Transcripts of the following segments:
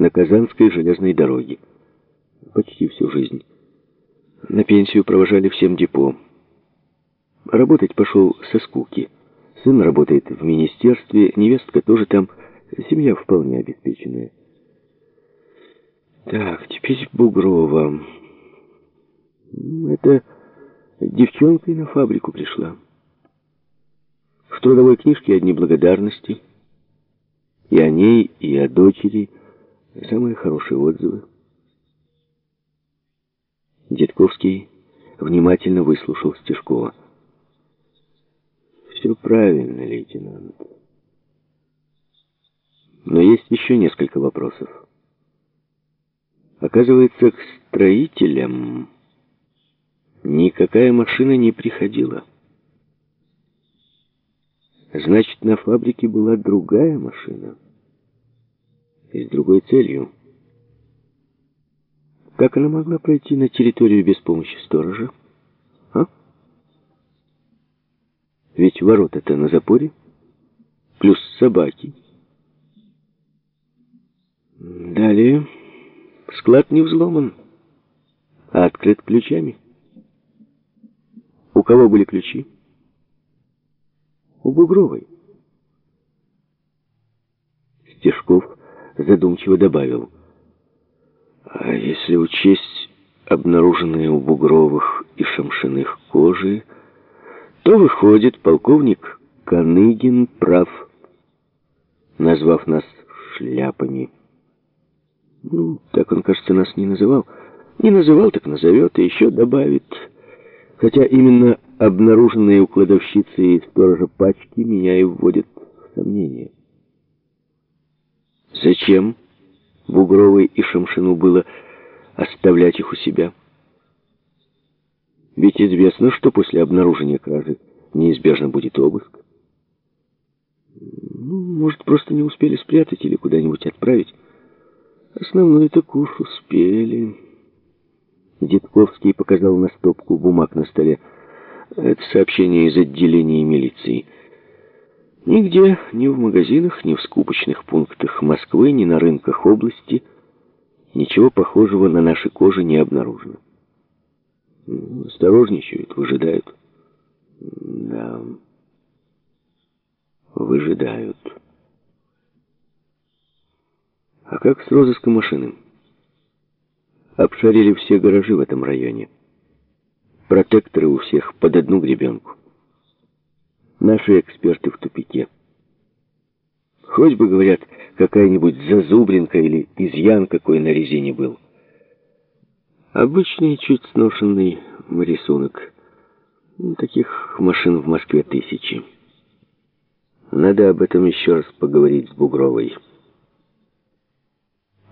на Казанской железной дороге. Почти всю жизнь. На пенсию провожали всем депо. Работать пошел со скуки. Сын работает в министерстве, невестка тоже там. Семья вполне обеспеченная. Так, теперь Бугрова. Это девчонка и на фабрику пришла. В трудовой книжке одни благодарности. И о ней, и о дочери самые хорошие отзывы. Дедковский внимательно выслушал Стешкова. «Все правильно, лейтенант. Но есть еще несколько вопросов. Оказывается, к строителям никакая машина не приходила. Значит, на фабрике была другая машина и с другой целью. Как она могла пройти на территорию без помощи сторожа? А? Ведь ворота-то на запоре, плюс собаки. Далее, склад не взломан, а открыт ключами. У кого были ключи? У Бугровой. Задумчиво добавил. А если учесть обнаруженные у Бугровых и Шамшиных кожи, то выходит, полковник Каныгин прав, назвав нас шляпами. Ну, так он, кажется, нас не называл. Не называл, так назовет, и еще добавит. Хотя именно обнаруженные у кладовщицы и сторожа пачки меня и вводят в сомнение. Зачем Бугровой и Шамшину было оставлять их у себя? Ведь известно, что после обнаружения кражи неизбежно будет обыск. Ну, может, просто не успели спрятать или куда-нибудь отправить. Основной-то куш успели. Дедковский показал на стопку бумаг на столе. Это сообщение из отделения милиции. Нигде, ни в магазинах, ни в скупочных пунктах Москвы, ни на рынках области ничего похожего на наши кожи не обнаружено. Осторожничают, выжидают. Да, выжидают. А как с розыском машины? Обшарили все гаражи в этом районе. Протекторы у всех под одну гребенку. Наши эксперты в тупике. Хоть бы, говорят, какая-нибудь зазубринка или изъян какой на резине был. Обычный, чуть сношенный рисунок. Таких машин в Москве тысячи. Надо об этом еще раз поговорить с Бугровой.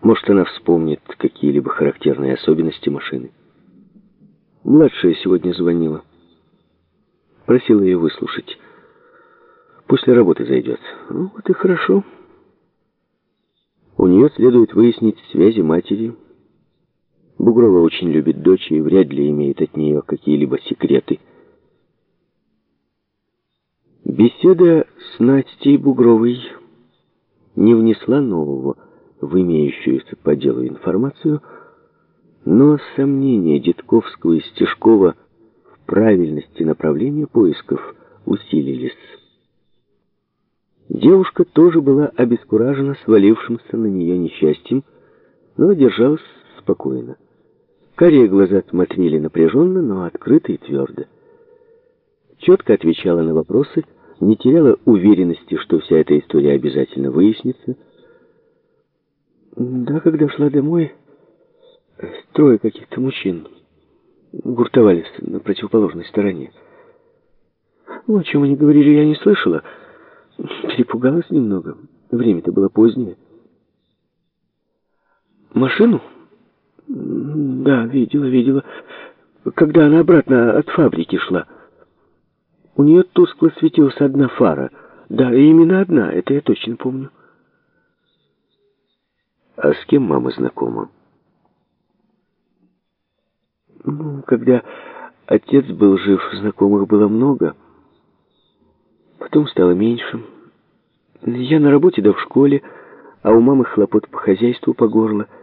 Может, она вспомнит какие-либо характерные особенности машины. Младшая сегодня звонила. Просила ее выслушать. После работы зайдет. Ну, вот и хорошо. У нее следует выяснить связи матери. Бугрова очень любит дочь и вряд ли имеет от нее какие-либо секреты. Беседа с Настей Бугровой не внесла нового в имеющуюся по делу информацию, но сомнения Дедковского и Стешкова в правильности направления поисков усилились. Девушка тоже была обескуражена свалившимся на нее несчастьем, но держалась спокойно. Карие глаза смотрели напряженно, но открыто и твердо. Четко отвечала на вопросы, не теряла уверенности, что вся эта история обязательно выяснится, да, когда шла домой, трое каких-то мужчин гуртовались на противоположной стороне. Ну, о чем они говорили, я не слышала. Перепугалась немного. Время-то было позднее. Машину? Да, видела, видела. Когда она обратно от фабрики шла. У нее тускло светилась одна фара. Да, именно одна, это я точно помню. А с кем мама знакома? Ну, когда отец был жив, знакомых было много. Потом стало меньше. Я на работе да в школе. а у мамы хлопот по хозяйству по горло –